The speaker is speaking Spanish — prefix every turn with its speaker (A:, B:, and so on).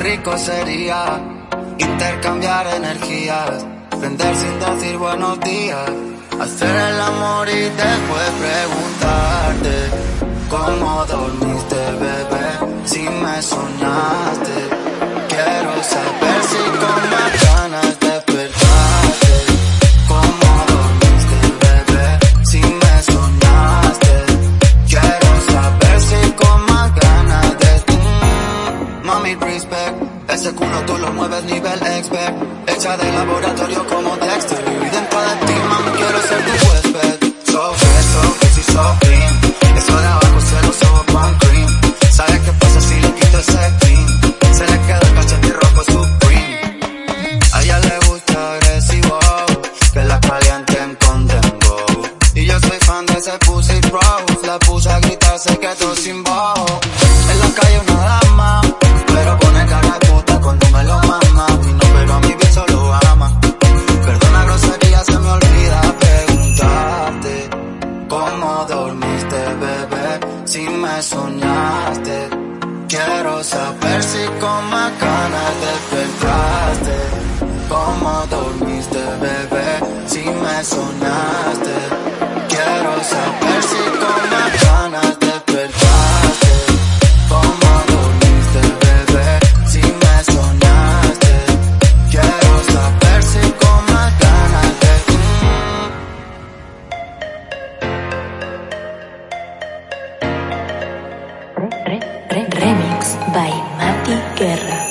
A: rico sería intercambiar energías, prender sin decir buenos días, hacer el amor y después preguntarte cómo dormiste, bebé, si me soñaste. Respect. Ese culo tú lo mueves nivel expert. Hecha de laboratorio como Dexter. Y dentro de ti, mami, quiero ser tu huésped. So fresh, so crazy, so clean. Eso de abajo se lo sobo con cream. ¿Sabes qué pasa si le quito ese cream? Se le queda el cachete rojo supreme. A ella le gusta agresivo, que la calienten con dembow. Y yo soy fan de ese pussy bro. La puse a gritar, se quedó sin bajo. En la calle una cómo dormiste, bebé, si me soñaste. Quiero saber si con más ganas despertaste. Cómo dormiste, bebé, si me soñaste. by Mati Gerang.